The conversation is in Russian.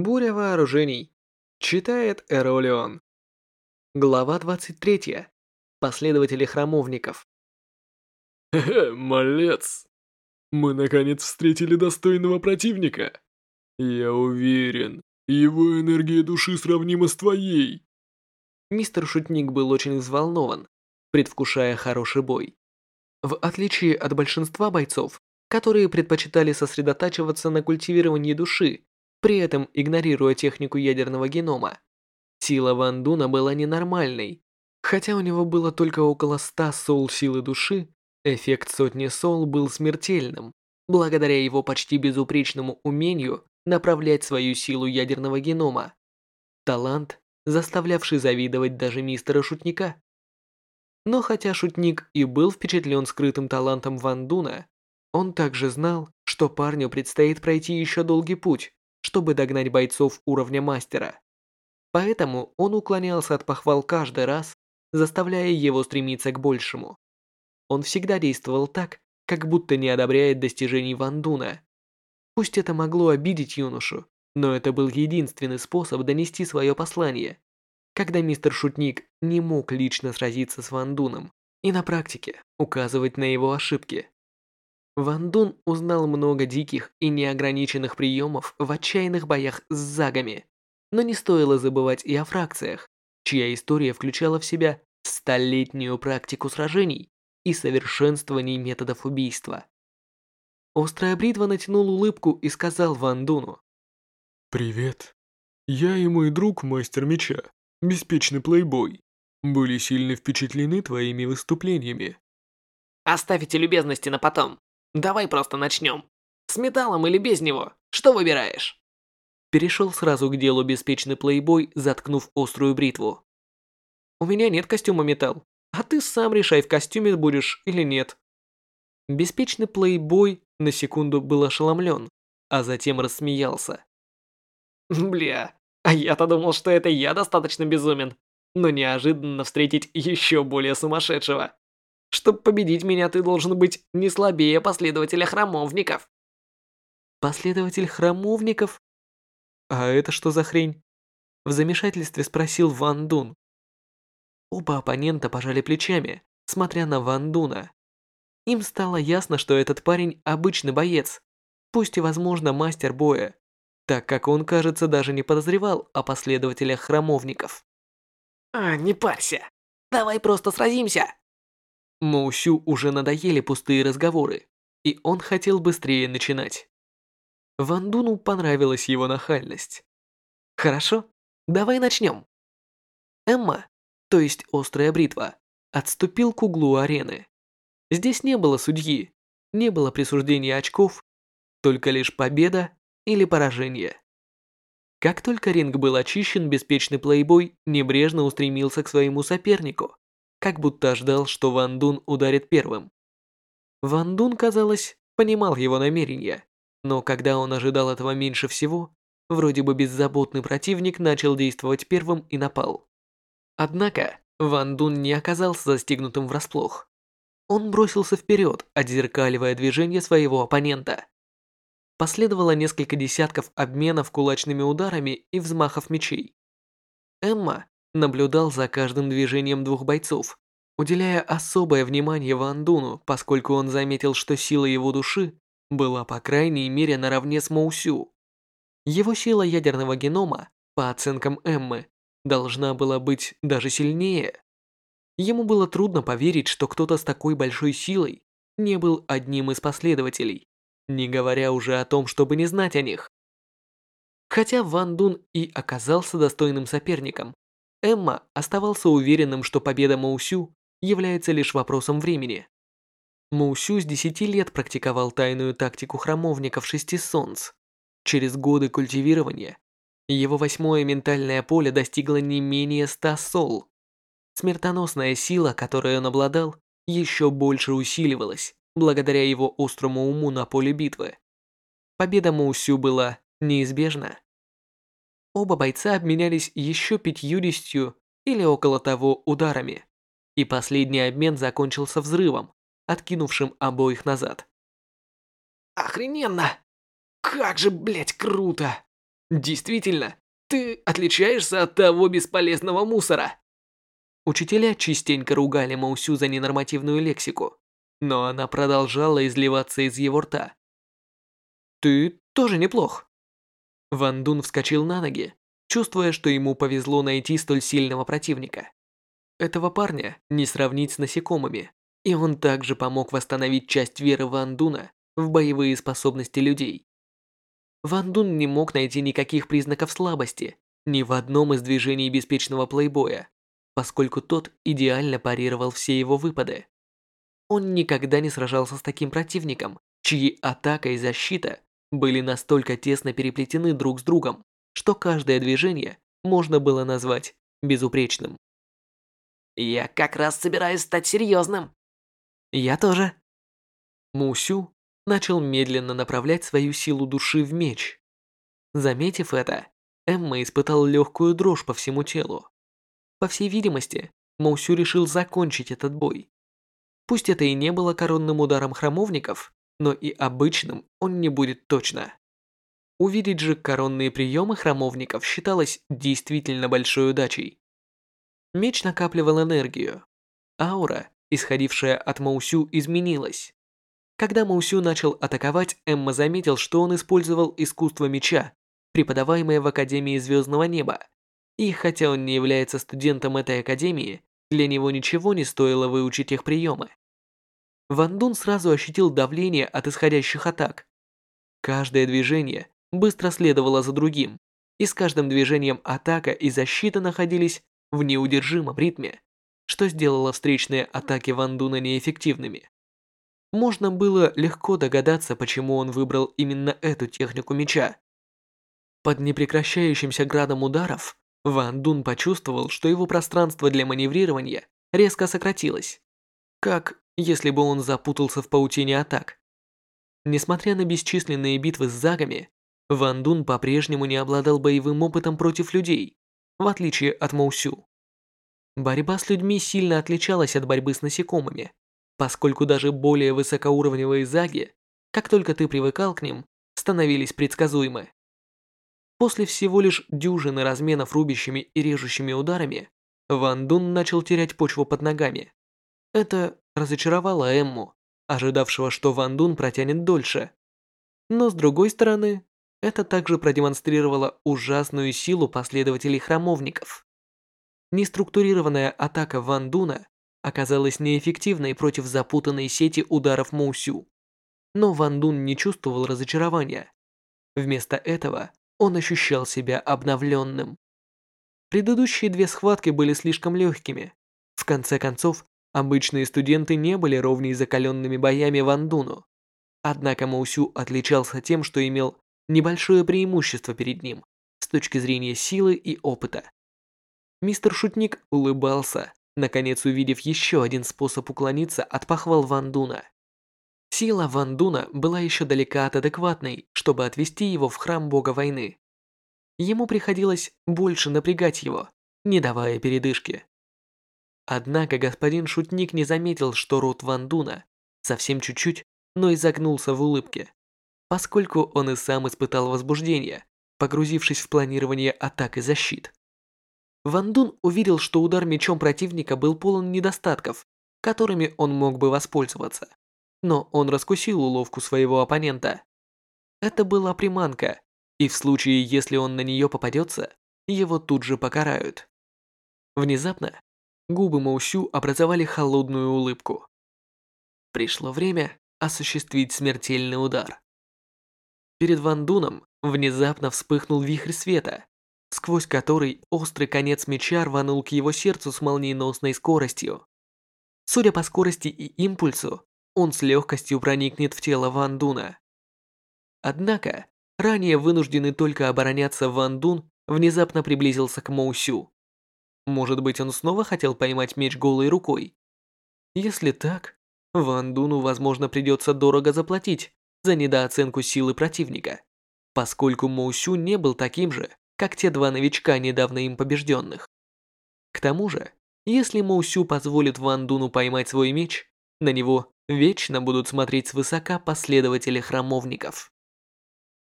Буря вооружений. Читает Эролион. Глава 23. Последователи храмовников. Хе-хе, малец. Мы наконец встретили достойного противника. Я уверен, его энергия души сравнима с твоей. Мистер Шутник был очень взволнован, предвкушая хороший бой. В отличие от большинства бойцов, которые предпочитали сосредотачиваться на культивировании души, при этом игнорируя технику ядерного генома, сила Ван Дуна была ненормальной. Хотя у него было только около 100 сол силы души, эффект сотни сол был смертельным, благодаря его почти безупречному умению направлять свою силу ядерного генома. Талант, заставлявший завидовать даже мистера Шутника. Но хотя Шутник и был впечатлен скрытым талантом Ван Дуна, он также знал, что парню предстоит пройти еще долгий путь, чтобы догнать бойцов уровня мастера. Поэтому он уклонялся от похвал каждый раз, заставляя его стремиться к большему. Он всегда действовал так, как будто не одобряет достижений Ван Дуна. Пусть это могло обидеть юношу, но это был единственный способ донести свое послание. Когда мистер Шутник не мог лично сразиться с Ван Дуном и на практике указывать на его ошибки. Ван Дун узнал много диких и неограниченных приемов в отчаянных боях с загами, но не стоило забывать и о фракциях, чья история включала в себя столетнюю практику сражений и совершенствований методов убийства. Острая бритва натянул улыбку и сказал Ван Дуну. «Привет. Я и мой друг, мастер меча, беспечный плейбой, были сильно впечатлены твоими выступлениями». «Оставите любезности на потом. Давай просто начнем. С металлом или без него? Что выбираешь? Перешел сразу к делу беспечный плейбой, заткнув острую бритву. У меня нет костюма металл, а ты сам решай, в костюме будешь или нет. Беспечный плейбой на секунду был ошеломлен, а затем рассмеялся. Бля, а я-то думал, что это я достаточно безумен, но неожиданно встретить еще более сумасшедшего. Чтобы победить меня, ты должен быть не слабее последователя храмовников. Последователь храмовников? А это что за хрень? В замешательстве спросил Ван Дун. Оба оппонента пожали плечами, смотря на Ван Дуна. Им стало ясно, что этот парень обычный боец, пусть и, возможно, мастер боя, так как он, кажется, даже не подозревал о последователях храмовников. А, не парься. Давай просто сразимся. Моусю уже надоели пустые разговоры, и он хотел быстрее начинать. Ван Дуну понравилась его нахальность. «Хорошо, давай начнем». Эмма, то есть острая бритва, отступил к углу арены. Здесь не было судьи, не было присуждения очков, только лишь победа или поражение. Как только ринг был очищен, беспечный плейбой небрежно устремился к своему сопернику, как будто ждал, что Ван Дун ударит первым. Ван Дун, казалось, понимал его намерения, но когда он ожидал этого меньше всего, вроде бы беззаботный противник начал действовать первым и напал. Однако, Ван Дун не оказался застигнутым врасплох. Он бросился вперед, отзеркаливая движение своего оппонента. Последовало несколько десятков обменов кулачными ударами и взмахов мечей. Эмма наблюдал за каждым движением двух бойцов, уделяя особое внимание Ван Дуну, поскольку он заметил, что сила его души была по крайней мере наравне с Моусю. Его сила ядерного генома, по оценкам Эммы, должна была быть даже сильнее. Ему было трудно поверить, что кто-то с такой большой силой не был одним из последователей, не говоря уже о том, чтобы не знать о них. Хотя Ван Дун и оказался достойным соперником, Эмма оставался уверенным, что победа Моусю является лишь вопросом времени. Моусю с 10 лет практиковал тайную тактику храмовников шести солнц. Через годы культивирования его восьмое ментальное поле достигло не менее 100 сол. Смертоносная сила, которой он обладал, еще больше усиливалась благодаря его острому уму на поле битвы. Победа Моусю была неизбежна. Оба бойца обменялись еще пятьюдесятью или около того ударами, и последний обмен закончился взрывом, откинувшим обоих назад. Охрененно! Как же, блять, круто! Действительно, ты отличаешься от того бесполезного мусора. Учителя частенько ругали Маусю за ненормативную лексику, но она продолжала изливаться из его рта. «Ты тоже неплох». Ван Дун вскочил на ноги, чувствуя, что ему повезло найти столь сильного противника. Этого парня не сравнить с насекомыми, и он также помог восстановить часть веры Ван Дуна в боевые способности людей. Ван Дун не мог найти никаких признаков слабости ни в одном из движений беспечного плейбоя, поскольку тот идеально парировал все его выпады. Он никогда не сражался с таким противником, чьи атака и защита были настолько тесно переплетены друг с другом, что каждое движение можно было назвать безупречным. «Я как раз собираюсь стать серьезным». «Я тоже». Мусю начал медленно направлять свою силу души в меч. Заметив это, Эмма испытал легкую дрожь по всему телу. По всей видимости, Моусю решил закончить этот бой. Пусть это и не было коронным ударом храмовников, но и обычным он не будет точно. Увидеть же коронные приемы храмовников считалось действительно большой удачей. Меч накапливал энергию. Аура, исходившая от Маусю, изменилась. Когда Маусю начал атаковать, Эмма заметил, что он использовал искусство меча, преподаваемое в Академии Звездного Неба, и хотя он не является студентом этой академии, для него ничего не стоило выучить их приемы. Ван Дун сразу ощутил давление от исходящих атак. Каждое движение быстро следовало за другим, и с каждым движением атака и защита находились в неудержимом ритме, что сделало встречные атаки Ван Дуна неэффективными. Можно было легко догадаться, почему он выбрал именно эту технику меча. Под непрекращающимся градом ударов Ван Дун почувствовал, что его пространство для маневрирования резко сократилось, как если бы он запутался в паутине атак. Несмотря на бесчисленные битвы с загами, Ван Дун по-прежнему не обладал боевым опытом против людей, в отличие от Моусю. Борьба с людьми сильно отличалась от борьбы с насекомыми, поскольку даже более высокоуровневые заги, как только ты привыкал к ним, становились предсказуемы. После всего лишь дюжины разменов рубящими и режущими ударами, Ван Дун начал терять почву под ногами. Это разочаровало Эмму, ожидавшего, что Ван Дун протянет дольше. Но с другой стороны, это также продемонстрировало ужасную силу последователей храмовников. Неструктурированная атака Ван Дуна оказалась неэффективной против запутанной сети ударов Моусю. Но Ван Дун не чувствовал разочарования. Вместо этого он ощущал себя обновленным. Предыдущие две схватки были слишком легкими. В конце концов, обычные студенты не были ровней закаленными боями Ван Дуну. Однако Маусю отличался тем, что имел небольшое преимущество перед ним с точки зрения силы и опыта. Мистер Шутник улыбался, наконец увидев еще один способ уклониться от похвал Ван Дуна. Сила Ван Дуна была еще далека от адекватной, чтобы отвести его в храм бога войны. Ему приходилось больше напрягать его, не давая передышки. Однако господин Шутник не заметил, что рот Ван Дуна совсем чуть-чуть, но изогнулся в улыбке, поскольку он и сам испытал возбуждение, погрузившись в планирование атак и защит. Ван Дун увидел, что удар мечом противника был полон недостатков, которыми он мог бы воспользоваться но он раскусил уловку своего оппонента. Это была приманка, и в случае, если он на нее попадется, его тут же покарают. Внезапно губы Маусю образовали холодную улыбку. Пришло время осуществить смертельный удар. Перед Ван Дуном внезапно вспыхнул вихрь света, сквозь который острый конец меча рванул к его сердцу с молниеносной скоростью. Судя по скорости и импульсу, он с легкостью проникнет в тело Ван Дуна. Однако, ранее вынужденный только обороняться Ван Дун внезапно приблизился к Моусю. Может быть, он снова хотел поймать меч голой рукой? Если так, Ван Дуну, возможно, придется дорого заплатить за недооценку силы противника, поскольку Моусю не был таким же, как те два новичка, недавно им побежденных. К тому же, если Моусю позволит Ван Дуну поймать свой меч, на него вечно будут смотреть свысока последователи храмовников.